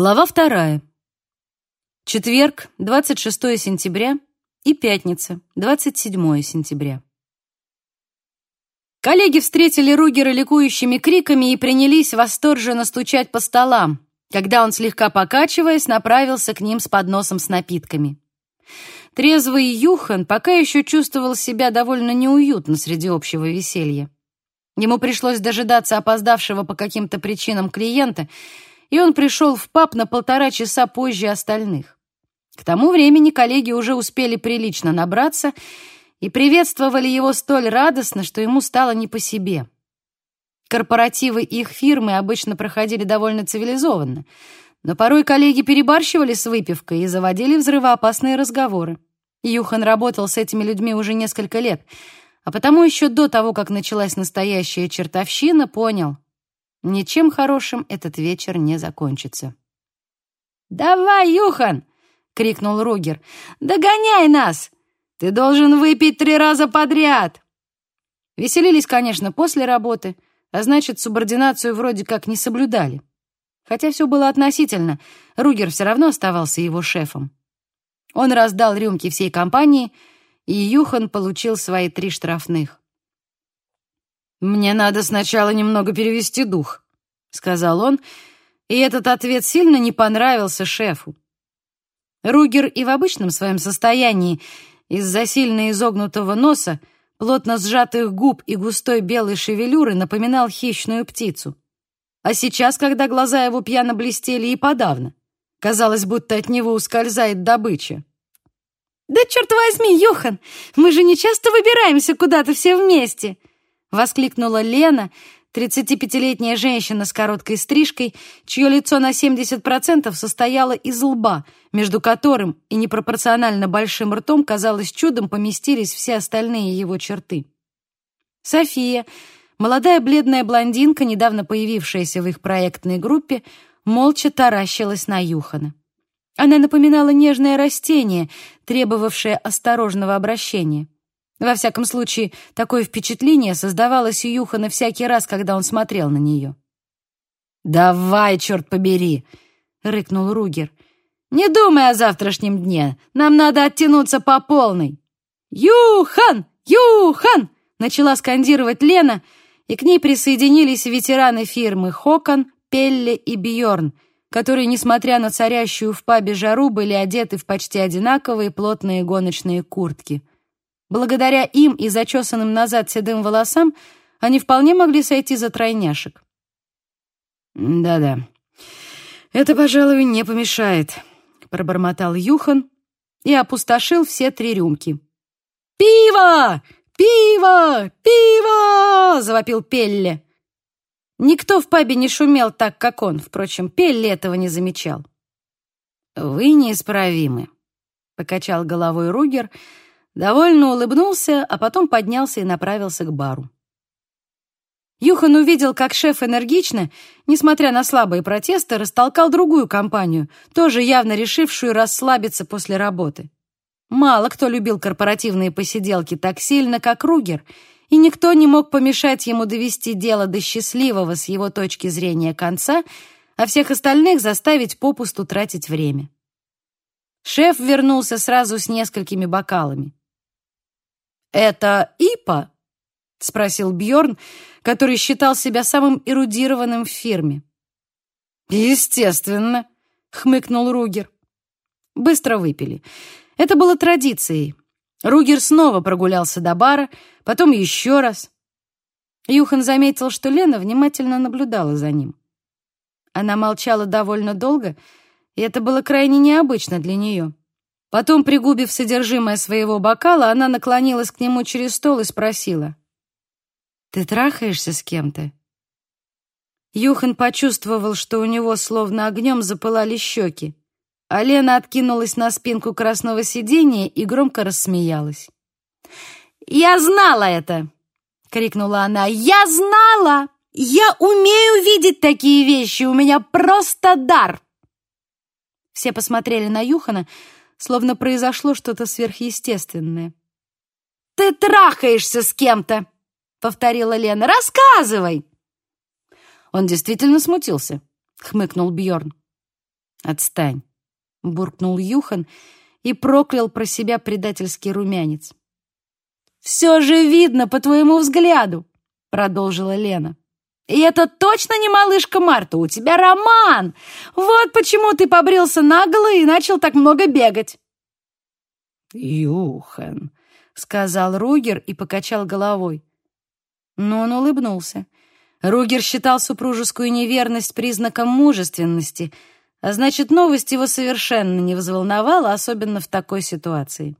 Глава вторая. Четверг, 26 сентября и пятница, 27 сентября. Коллеги встретили Ругера ликующими криками и принялись восторженно стучать по столам, когда он, слегка покачиваясь, направился к ним с подносом с напитками. Трезвый Юхан пока еще чувствовал себя довольно неуютно среди общего веселья. Ему пришлось дожидаться опоздавшего по каким-то причинам клиента — и он пришел в паб на полтора часа позже остальных. К тому времени коллеги уже успели прилично набраться и приветствовали его столь радостно, что ему стало не по себе. Корпоративы их фирмы обычно проходили довольно цивилизованно, но порой коллеги перебарщивали с выпивкой и заводили взрывоопасные разговоры. Юхан работал с этими людьми уже несколько лет, а потому еще до того, как началась настоящая чертовщина, понял — Ничем хорошим этот вечер не закончится. «Давай, Юхан!» — крикнул Ругер. «Догоняй нас! Ты должен выпить три раза подряд!» Веселились, конечно, после работы, а значит, субординацию вроде как не соблюдали. Хотя все было относительно, Ругер все равно оставался его шефом. Он раздал рюмки всей компании, и Юхан получил свои три штрафных. «Мне надо сначала немного перевести дух», — сказал он, и этот ответ сильно не понравился шефу. Ругер и в обычном своем состоянии из-за сильно изогнутого носа, плотно сжатых губ и густой белой шевелюры напоминал хищную птицу. А сейчас, когда глаза его пьяно блестели и подавно, казалось, будто от него ускользает добыча. «Да черт возьми, Йохан, мы же не часто выбираемся куда-то все вместе!» — воскликнула Лена, 35-летняя женщина с короткой стрижкой, чье лицо на 70% состояло из лба, между которым и непропорционально большим ртом, казалось, чудом поместились все остальные его черты. София, молодая бледная блондинка, недавно появившаяся в их проектной группе, молча таращилась на Юхана. Она напоминала нежное растение, требовавшее осторожного обращения. Во всяком случае, такое впечатление создавалось у Юхана всякий раз, когда он смотрел на нее. «Давай, черт побери!» — рыкнул Ругер. «Не думай о завтрашнем дне. Нам надо оттянуться по полной». «Юхан! Юхан!» — начала скандировать Лена, и к ней присоединились ветераны фирмы Хокон, Пелле и Бьорн, которые, несмотря на царящую в пабе жару, были одеты в почти одинаковые плотные гоночные куртки — Благодаря им и зачесанным назад седым волосам они вполне могли сойти за тройняшек. «Да-да, это, пожалуй, не помешает», — пробормотал Юхан и опустошил все три рюмки. «Пиво! Пиво! Пиво!» — завопил Пелле. Никто в пабе не шумел так, как он. Впрочем, Пелле этого не замечал. «Вы неисправимы», — покачал головой Ругер, — Довольно улыбнулся, а потом поднялся и направился к бару. Юхан увидел, как шеф энергично, несмотря на слабые протесты, растолкал другую компанию, тоже явно решившую расслабиться после работы. Мало кто любил корпоративные посиделки так сильно, как Ругер, и никто не мог помешать ему довести дело до счастливого с его точки зрения конца, а всех остальных заставить попусту тратить время. Шеф вернулся сразу с несколькими бокалами. «Это Ипа?» — спросил Бьорн, который считал себя самым эрудированным в фирме. «Естественно», — хмыкнул Ругер. Быстро выпили. Это было традицией. Ругер снова прогулялся до бара, потом еще раз. Юхан заметил, что Лена внимательно наблюдала за ним. Она молчала довольно долго, и это было крайне необычно для нее. Потом, пригубив содержимое своего бокала, она наклонилась к нему через стол и спросила. «Ты трахаешься с кем-то?» Юхан почувствовал, что у него словно огнем запылали щеки, а Лена откинулась на спинку красного сиденья и громко рассмеялась. «Я знала это!» — крикнула она. «Я знала! Я умею видеть такие вещи! У меня просто дар!» Все посмотрели на Юхана, словно произошло что-то сверхъестественное. «Ты трахаешься с кем-то!» — повторила Лена. «Рассказывай!» Он действительно смутился, — хмыкнул Бьорн. «Отстань», — буркнул Юхан и проклял про себя предательский румянец. «Все же видно по твоему взгляду», — продолжила Лена. «И это точно не малышка Марта, у тебя роман! Вот почему ты побрился наголо и начал так много бегать!» «Юхан», — сказал Ругер и покачал головой. Но он улыбнулся. Ругер считал супружескую неверность признаком мужественности, а значит, новость его совершенно не взволновала, особенно в такой ситуации.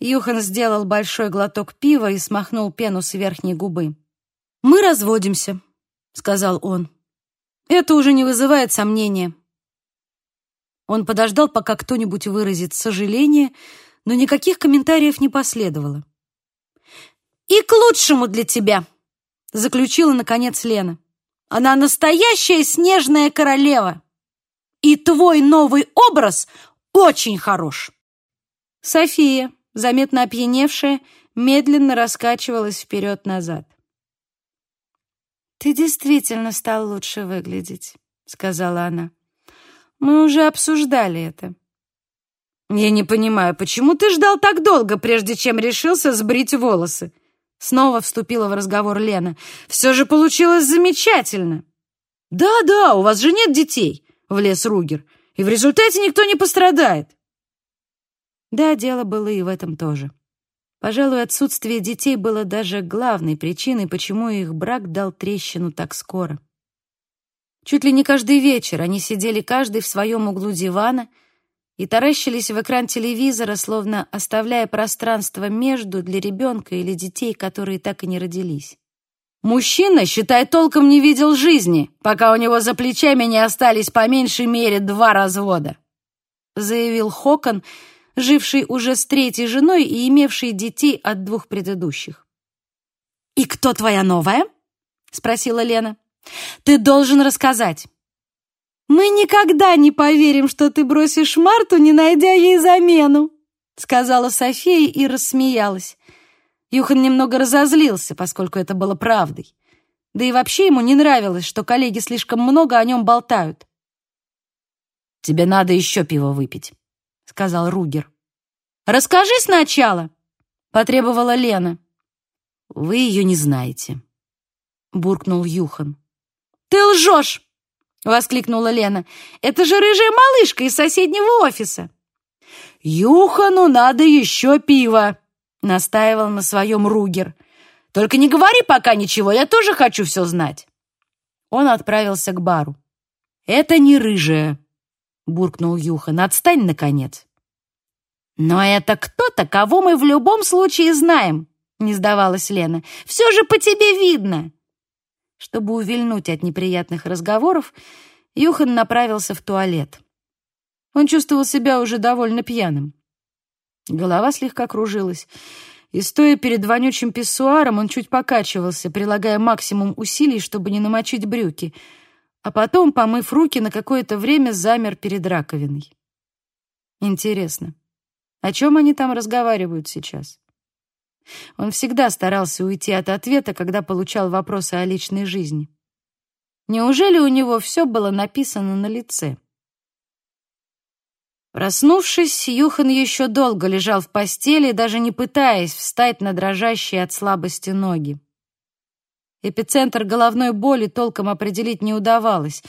Юхан сделал большой глоток пива и смахнул пену с верхней губы. «Мы разводимся», — сказал он. «Это уже не вызывает сомнения». Он подождал, пока кто-нибудь выразит сожаление, но никаких комментариев не последовало. «И к лучшему для тебя», — заключила, наконец, Лена. «Она настоящая снежная королева, и твой новый образ очень хорош». София, заметно опьяневшая, медленно раскачивалась вперед-назад. «Ты действительно стал лучше выглядеть», — сказала она. «Мы уже обсуждали это». «Я не понимаю, почему ты ждал так долго, прежде чем решился сбрить волосы?» Снова вступила в разговор Лена. «Все же получилось замечательно!» «Да-да, у вас же нет детей!» — влез Ругер. «И в результате никто не пострадает!» Да, дело было и в этом тоже. Пожалуй, отсутствие детей было даже главной причиной, почему их брак дал трещину так скоро. Чуть ли не каждый вечер они сидели каждый в своем углу дивана и таращились в экран телевизора, словно оставляя пространство между для ребенка или детей, которые так и не родились. «Мужчина, считай, толком не видел жизни, пока у него за плечами не остались по меньшей мере два развода», заявил Хокон, живший уже с третьей женой и имевший детей от двух предыдущих. «И кто твоя новая?» — спросила Лена. «Ты должен рассказать». «Мы никогда не поверим, что ты бросишь Марту, не найдя ей замену», — сказала София и рассмеялась. Юхан немного разозлился, поскольку это было правдой. Да и вообще ему не нравилось, что коллеги слишком много о нем болтают. «Тебе надо еще пиво выпить», — сказал Ругер. «Расскажи сначала», — потребовала Лена. «Вы ее не знаете», — буркнул Юхан. «Ты лжешь!» — воскликнула Лена. «Это же рыжая малышка из соседнего офиса!» «Юхану надо еще пиво!» — настаивал на своем Ругер. «Только не говори пока ничего, я тоже хочу все знать!» Он отправился к бару. «Это не рыжая!» буркнул Юхан. «Отстань, наконец!» «Но это кто-то, кого мы в любом случае знаем», — не сдавалась Лена. «Все же по тебе видно». Чтобы увильнуть от неприятных разговоров, Юхан направился в туалет. Он чувствовал себя уже довольно пьяным. Голова слегка кружилась, и, стоя перед вонючим писсуаром, он чуть покачивался, прилагая максимум усилий, чтобы не намочить брюки — а потом, помыв руки, на какое-то время замер перед раковиной. Интересно, о чем они там разговаривают сейчас? Он всегда старался уйти от ответа, когда получал вопросы о личной жизни. Неужели у него все было написано на лице? Проснувшись, Юхан еще долго лежал в постели, даже не пытаясь встать на дрожащие от слабости ноги. Эпицентр головной боли толком определить не удавалось.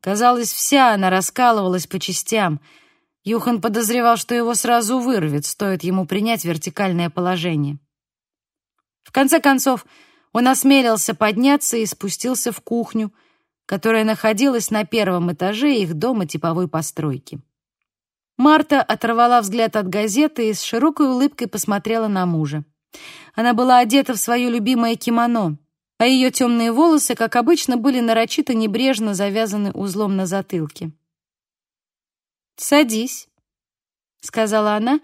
Казалось, вся она раскалывалась по частям. Юхан подозревал, что его сразу вырвет, стоит ему принять вертикальное положение. В конце концов, он осмелился подняться и спустился в кухню, которая находилась на первом этаже их дома типовой постройки. Марта оторвала взгляд от газеты и с широкой улыбкой посмотрела на мужа. Она была одета в свое любимое кимоно — а ее темные волосы, как обычно, были нарочито небрежно завязаны узлом на затылке. «Садись», — сказала она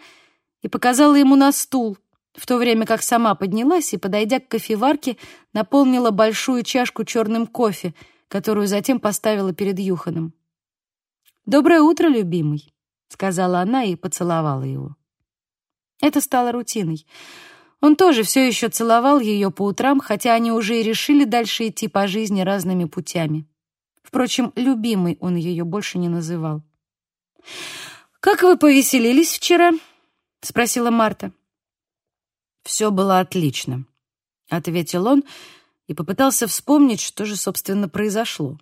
и показала ему на стул, в то время как сама поднялась и, подойдя к кофеварке, наполнила большую чашку черным кофе, которую затем поставила перед Юханом. «Доброе утро, любимый», — сказала она и поцеловала его. Это стало рутиной. Он тоже все еще целовал ее по утрам, хотя они уже и решили дальше идти по жизни разными путями. Впрочем, любимой он ее больше не называл. «Как вы повеселились вчера?» — спросила Марта. «Все было отлично», — ответил он и попытался вспомнить, что же, собственно, произошло.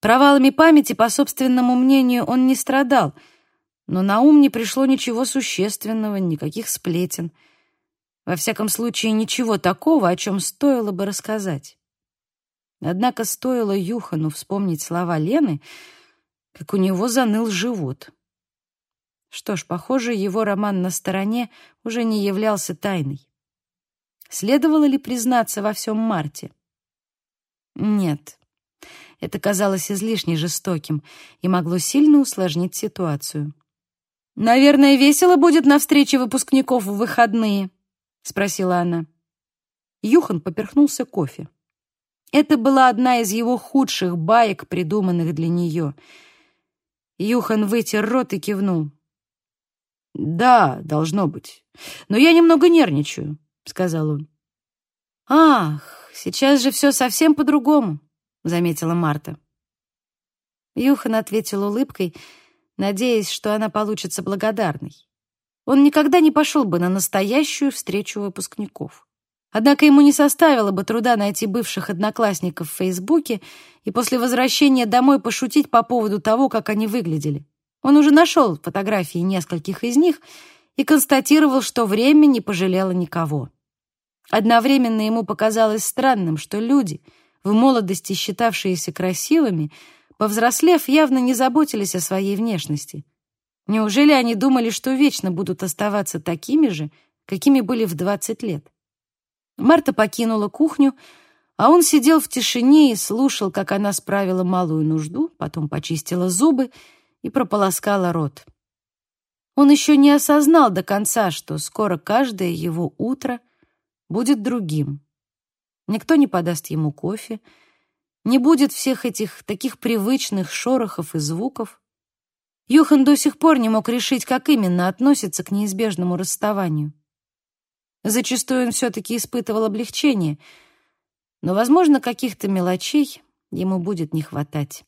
Провалами памяти, по собственному мнению, он не страдал, но на ум не пришло ничего существенного, никаких сплетен. Во всяком случае, ничего такого, о чем стоило бы рассказать. Однако стоило Юхану вспомнить слова Лены, как у него заныл живот. Что ж, похоже, его роман на стороне уже не являлся тайной. Следовало ли признаться во всем Марте? Нет, это казалось излишне жестоким и могло сильно усложнить ситуацию. «Наверное, весело будет на встрече выпускников в выходные?» — спросила она. Юхан поперхнулся кофе. Это была одна из его худших баек, придуманных для нее. Юхан вытер рот и кивнул. «Да, должно быть. Но я немного нервничаю», — сказал он. «Ах, сейчас же все совсем по-другому», — заметила Марта. Юхан ответил улыбкой, надеясь, что она получится благодарной. Он никогда не пошел бы на настоящую встречу выпускников. Однако ему не составило бы труда найти бывших одноклассников в Фейсбуке и после возвращения домой пошутить по поводу того, как они выглядели. Он уже нашел фотографии нескольких из них и констатировал, что время не пожалело никого. Одновременно ему показалось странным, что люди, в молодости считавшиеся красивыми, повзрослев, явно не заботились о своей внешности. Неужели они думали, что вечно будут оставаться такими же, какими были в 20 лет? Марта покинула кухню, а он сидел в тишине и слушал, как она справила малую нужду, потом почистила зубы и прополоскала рот. Он еще не осознал до конца, что скоро каждое его утро будет другим. Никто не подаст ему кофе, не будет всех этих таких привычных шорохов и звуков. Юхан до сих пор не мог решить, как именно относится к неизбежному расставанию. Зачастую он все-таки испытывал облегчение, но, возможно, каких-то мелочей ему будет не хватать.